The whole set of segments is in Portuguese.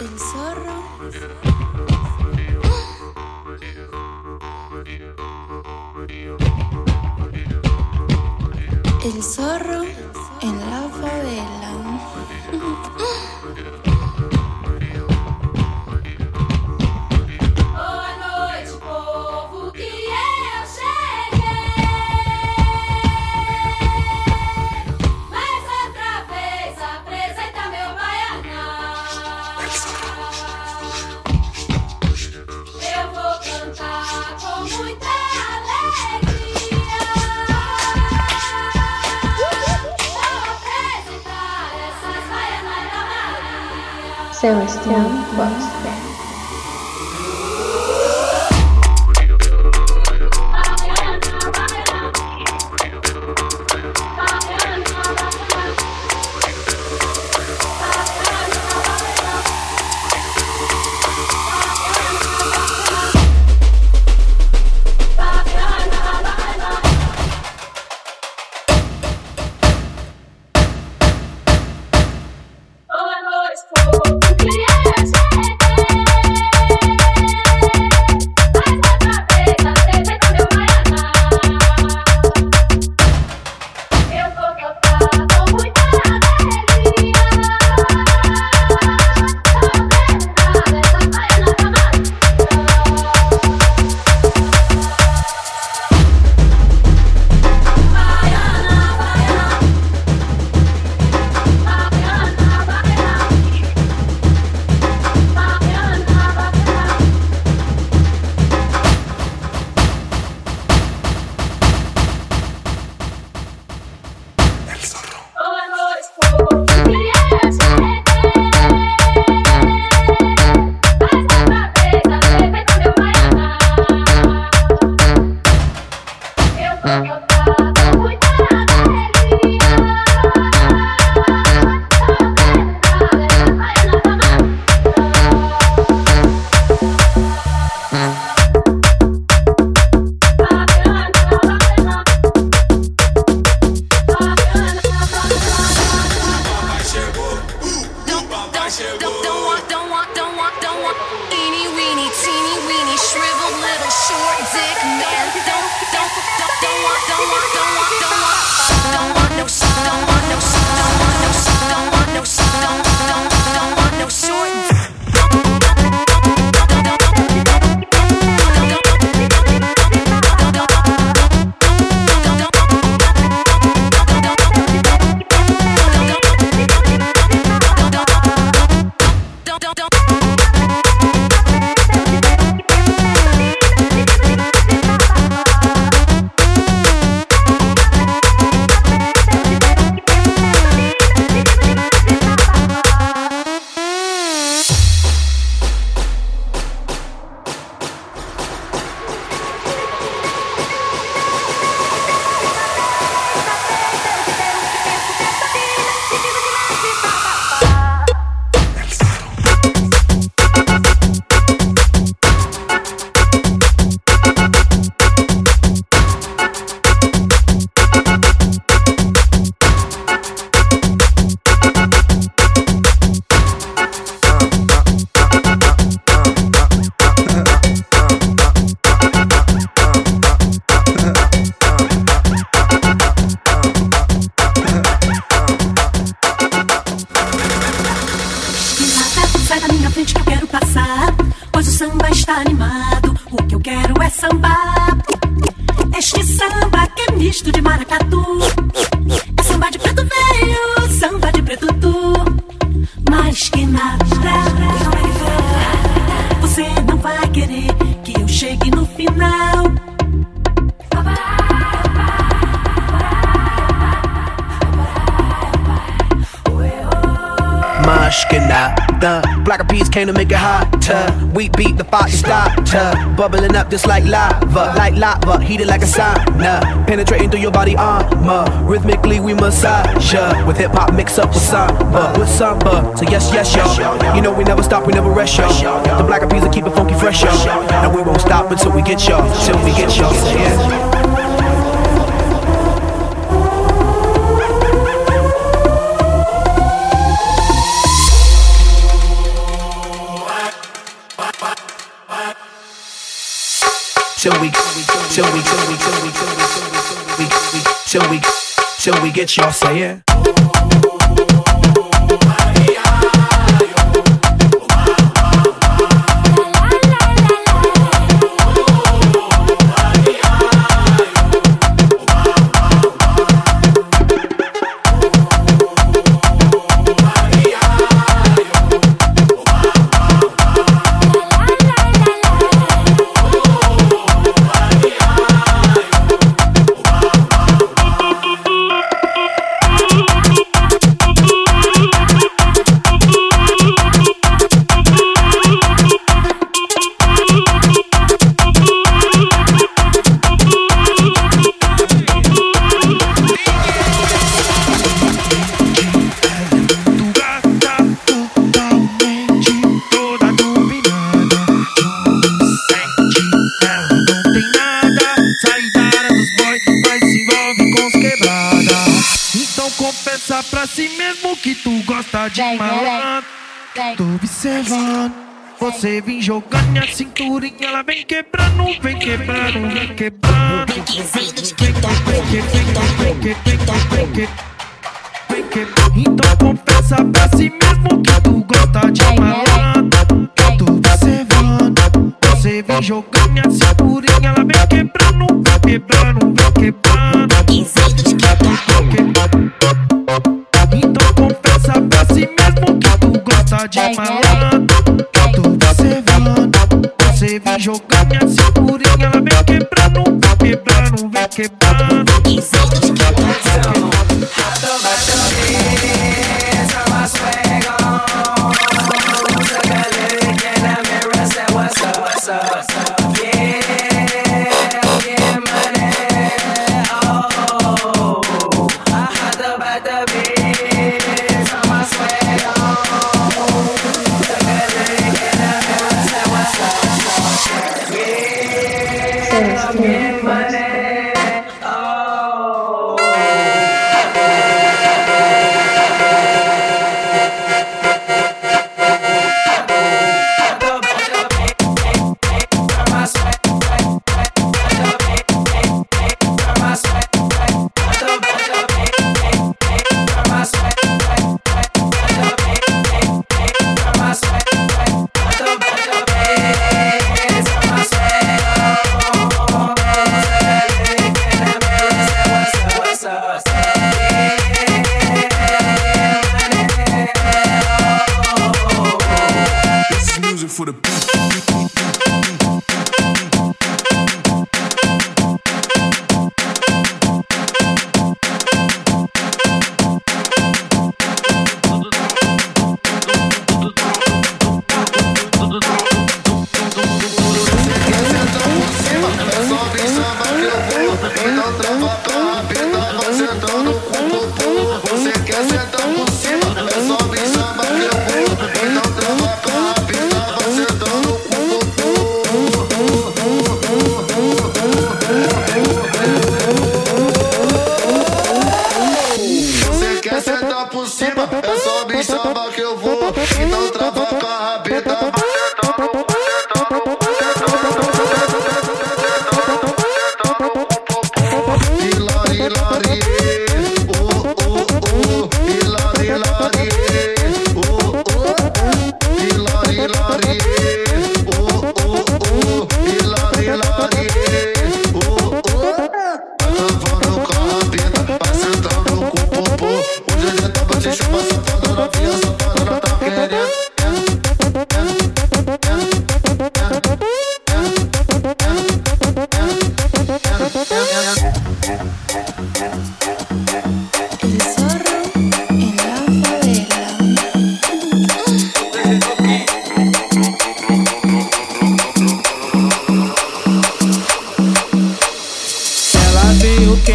El zorro. El zorro Sebastian Bach. Está animado. O que eu quero é sambar. Este samba que é misto de maracatu. É samba de preto veio, samba de preto tu. Mas que nada. Você não vai querer que eu chegue no final. Mush que nada. Black eyed peas came to make it hotter. We beat the fire starter. Bubbling up just like lava, like lava, heated like a sauna. Penetrating through your body armor. Rhythmically we massage ya. With hip hop mix up with samba, with samba. So yes, yes, y'all. You know we never stop, we never rest, y'all. The black eyed peas will keep it funky fresh, y'all. And we won't stop until we get y'all, till we get y'all. Yeah. Till we, till we, till we, till we, till we, till we, till we, till we get y'all saying. Tu que tu gosta de malandro. Tô observando. Você vem jogando minha cinturinha, ela vem quebrando, vem quebrando, vem quebrando. Vem que, vem que, vem que, vem que, vem que, vem que. Vem que, então confessa pra si mesmo que tu gosta de malandro. Eu tô observando. Você vem jogando minha cinturinha, ela vem quebrando, vem quebrando, vem quebrando. Vem quebrando. De malandro. Eu tô observando. Você vem jogando minha cinturinha, ela vem quebrando, vem quebrando, vem quebrando. in.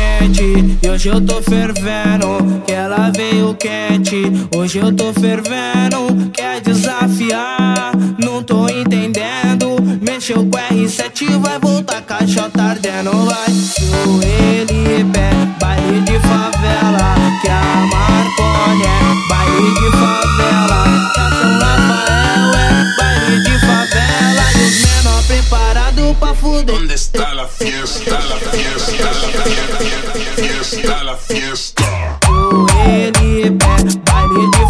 Quente e hoje eu tô fervendo. Que ela veio quente, hoje eu tô fervendo. Quer desafiar? you do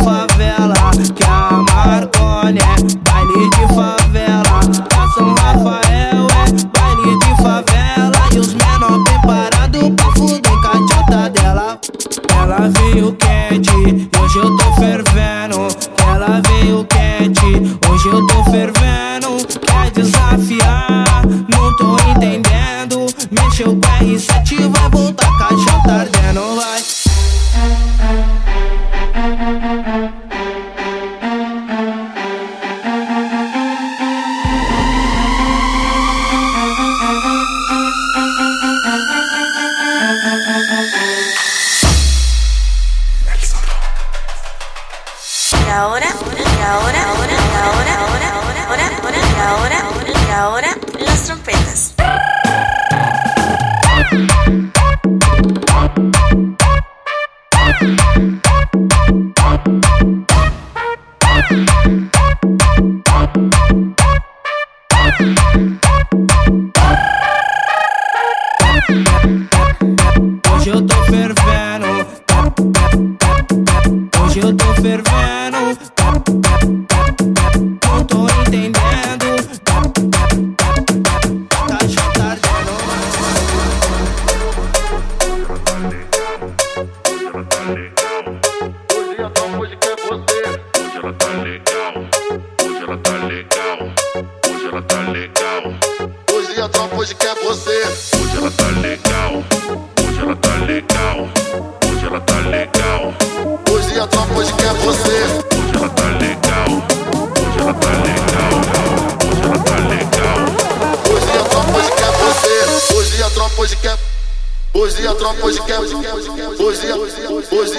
hoje, hoje,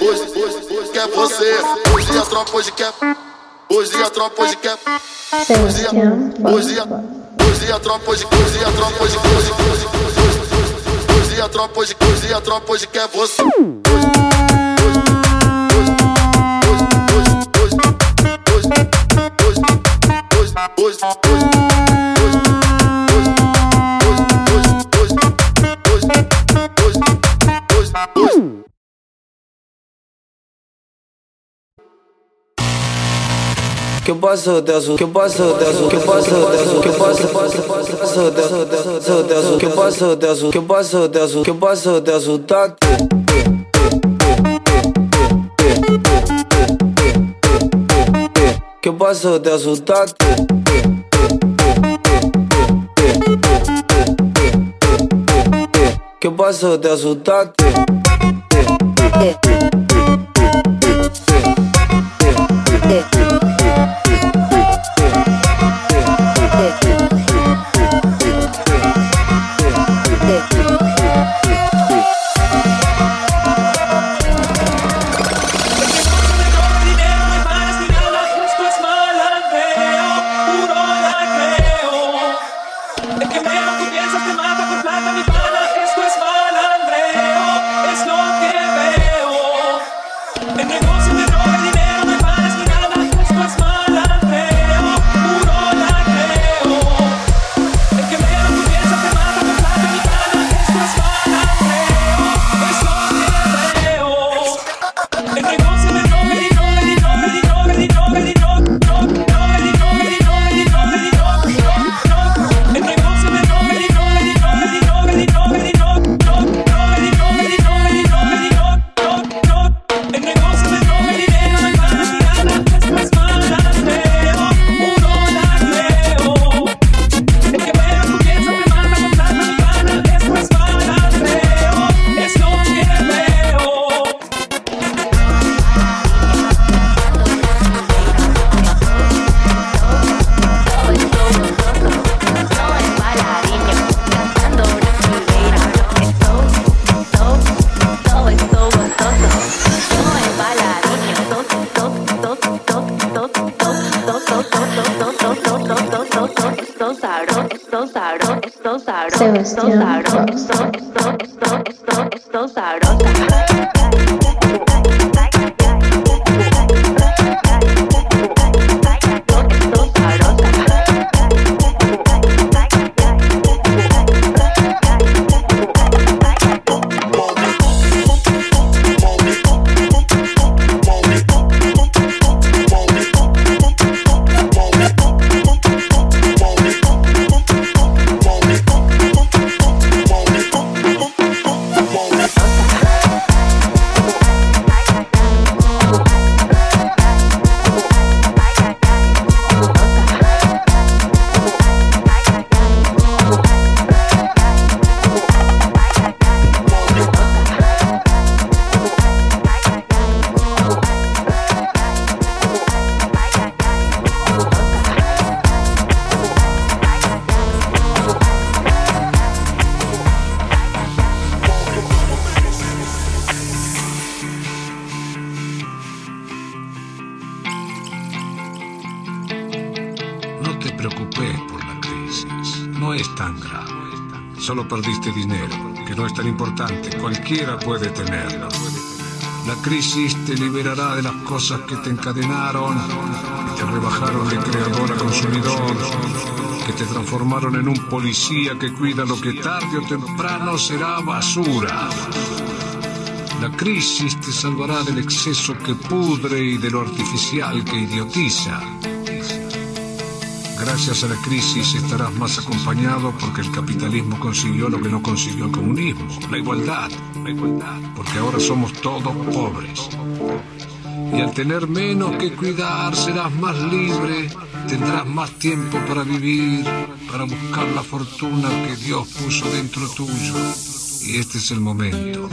hoje, quer você. Hoje a tropa hoje quer, hoje a tropa hoje quer. Hoje, hoje, hoje a tropa hoje, hoje a tropa hoje, hoje, hoje, hoje, hoje a tropa hoje, hoje a tropa hoje quer você. Hoje, hoje, hoje, hoje, hoje, hoje, hoje, hoje. que eu posso Deus que eu posso Deus que eu posso Deus que eu posso posso Deus Deus que eu posso Deus que eu posso Deus que eu posso Deus tanto que eu posso Deus tanto que eu posso passo tanto esto, esto, por la crisis. No es tan grave. Solo perdiste dinero, que no es tan importante. Cualquiera puede tenerlo. La crisis te liberará de las cosas que te encadenaron, que te rebajaron de creador a consumidor, que te transformaron en un policía que cuida lo que tarde o temprano será basura. La crisis te salvará del exceso que pudre y de lo artificial que idiotiza. Gracias a la crisis estarás más acompañado porque el capitalismo consiguió lo que no consiguió el comunismo, la igualdad, la igualdad, porque ahora somos todos pobres. Y al tener menos que cuidar serás más libre, tendrás más tiempo para vivir, para buscar la fortuna que Dios puso dentro tuyo. Y este es el momento.